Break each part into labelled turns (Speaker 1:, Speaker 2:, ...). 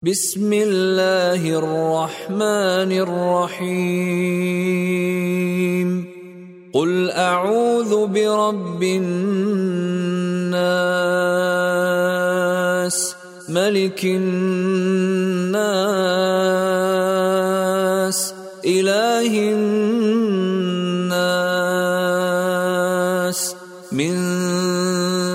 Speaker 1: بسم الله الرحمن الرحيم. قل أعوذ برب الناس ملك الناس إله الناس من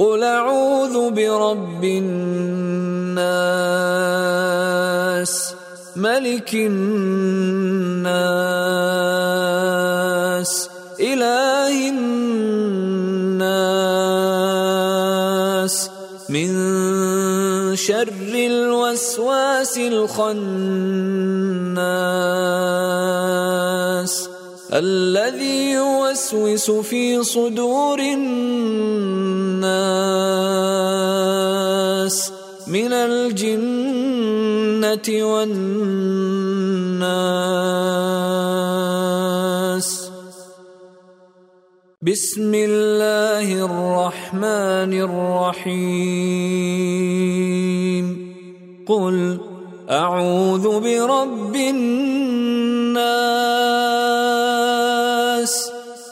Speaker 1: قل اعوذ برب الناس ملك الناس اله الناس من شر الوسواس الخناس الذي يوسوس في صدور الناس من الجنة والناس. بسم الله الرحمن الرحيم. قل أعوذ برب الناس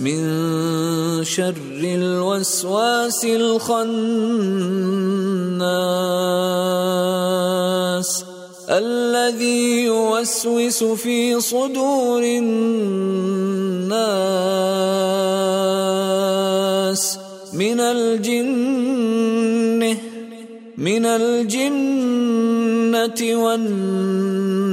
Speaker 1: من شر الوسواس الخناس الذي يوسوس في صدور الناس من الجنه من الجنة والناس.